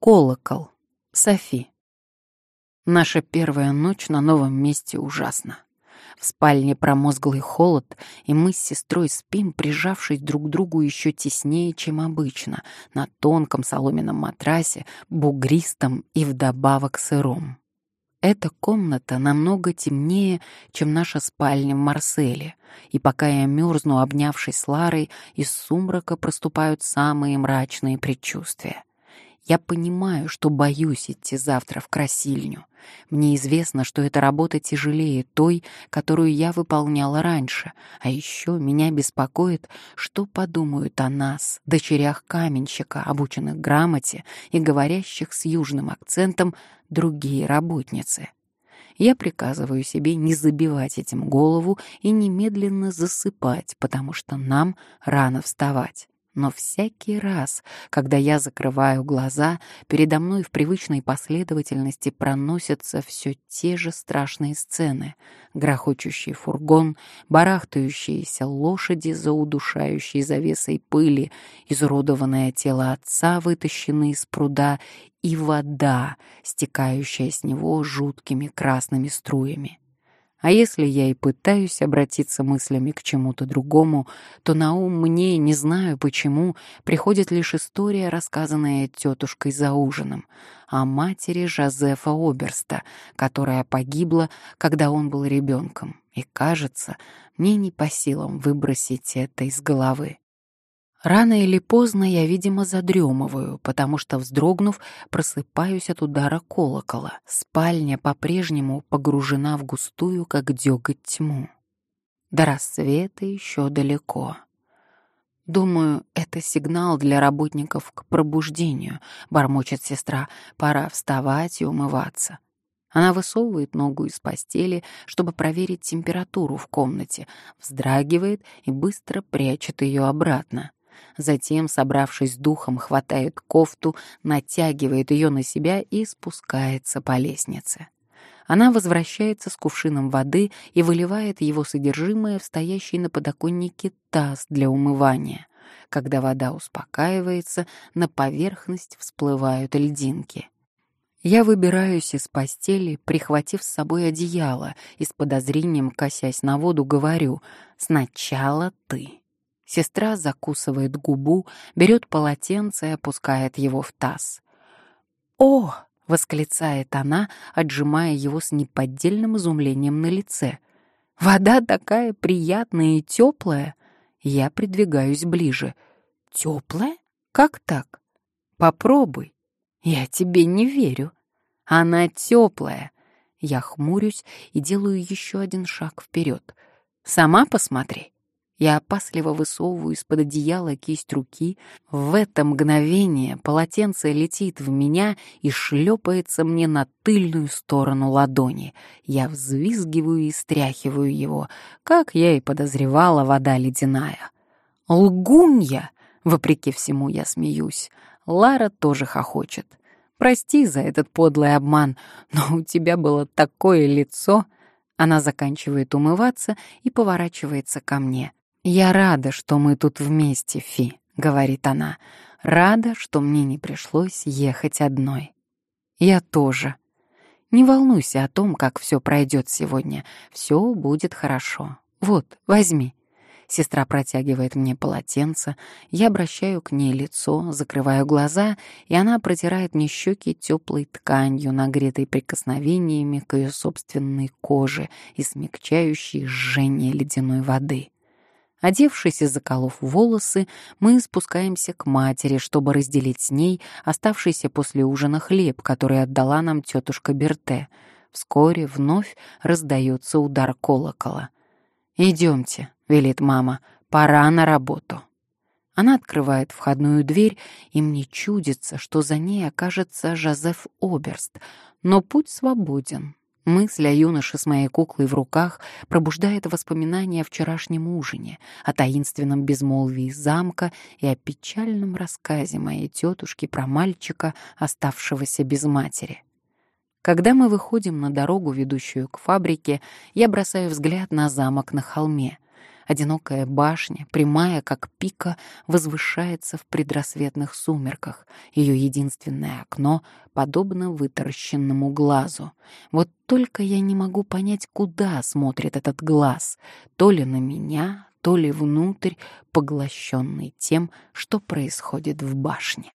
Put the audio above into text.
Колокол. Софи. Наша первая ночь на новом месте ужасна. В спальне промозглый холод, и мы с сестрой спим, прижавшись друг к другу еще теснее, чем обычно, на тонком соломенном матрасе, бугристом и вдобавок сыром. Эта комната намного темнее, чем наша спальня в Марселе, и пока я мерзну, обнявшись с Ларой, из сумрака проступают самые мрачные предчувствия. Я понимаю, что боюсь идти завтра в красильню. Мне известно, что эта работа тяжелее той, которую я выполняла раньше. А еще меня беспокоит, что подумают о нас, дочерях каменщика, обученных грамоте и говорящих с южным акцентом другие работницы. Я приказываю себе не забивать этим голову и немедленно засыпать, потому что нам рано вставать. Но всякий раз, когда я закрываю глаза, передо мной в привычной последовательности проносятся все те же страшные сцены. Грохочущий фургон, барахтающиеся лошади за удушающей завесой пыли, изуродованное тело отца, вытащенное из пруда, и вода, стекающая с него жуткими красными струями. А если я и пытаюсь обратиться мыслями к чему-то другому, то на ум мне, не знаю почему, приходит лишь история, рассказанная тетушкой за ужином, о матери Жозефа Оберста, которая погибла, когда он был ребенком. И кажется, мне не по силам выбросить это из головы. Рано или поздно я, видимо, задремываю, потому что, вздрогнув, просыпаюсь от удара колокола. Спальня по-прежнему погружена в густую, как дёготь тьму. До рассвета еще далеко. Думаю, это сигнал для работников к пробуждению, бормочет сестра. Пора вставать и умываться. Она высовывает ногу из постели, чтобы проверить температуру в комнате, вздрагивает и быстро прячет ее обратно. Затем, собравшись духом, хватает кофту, натягивает ее на себя и спускается по лестнице. Она возвращается с кувшином воды и выливает его содержимое в стоящий на подоконнике таз для умывания. Когда вода успокаивается, на поверхность всплывают льдинки. Я выбираюсь из постели, прихватив с собой одеяло и с подозрением, косясь на воду, говорю «Сначала ты». Сестра закусывает губу, берет полотенце и опускает его в таз. «О!» — восклицает она, отжимая его с неподдельным изумлением на лице. «Вода такая приятная и теплая!» Я придвигаюсь ближе. «Теплая? Как так? Попробуй!» «Я тебе не верю!» «Она теплая!» Я хмурюсь и делаю еще один шаг вперед. «Сама посмотри!» Я опасливо высовываю из-под одеяла кисть руки. В это мгновение полотенце летит в меня и шлепается мне на тыльную сторону ладони. Я взвизгиваю и стряхиваю его. Как я и подозревала, вода ледяная. «Лгунья!» — вопреки всему я смеюсь. Лара тоже хохочет. «Прости за этот подлый обман, но у тебя было такое лицо!» Она заканчивает умываться и поворачивается ко мне — «Я рада, что мы тут вместе, Фи», — говорит она. «Рада, что мне не пришлось ехать одной». «Я тоже». «Не волнуйся о том, как все пройдет сегодня. Все будет хорошо. Вот, возьми». Сестра протягивает мне полотенце, я обращаю к ней лицо, закрываю глаза, и она протирает мне щеки теплой тканью, нагретой прикосновениями к ее собственной коже и смягчающей жжение ледяной воды. Одевшись и заколов волосы, мы спускаемся к матери, чтобы разделить с ней оставшийся после ужина хлеб, который отдала нам тетушка Берте. Вскоре вновь раздается удар колокола. «Идемте», — велит мама, — «пора на работу». Она открывает входную дверь, и мне чудится, что за ней окажется Жозеф Оберст, но путь свободен. Мысль о юноше с моей куклой в руках пробуждает воспоминания о вчерашнем ужине, о таинственном безмолвии замка и о печальном рассказе моей тетушки про мальчика, оставшегося без матери. Когда мы выходим на дорогу, ведущую к фабрике, я бросаю взгляд на замок на холме. Одинокая башня, прямая как пика, возвышается в предрассветных сумерках. Ее единственное окно подобно вытаращенному глазу. Вот только я не могу понять, куда смотрит этот глаз. То ли на меня, то ли внутрь, поглощенный тем, что происходит в башне.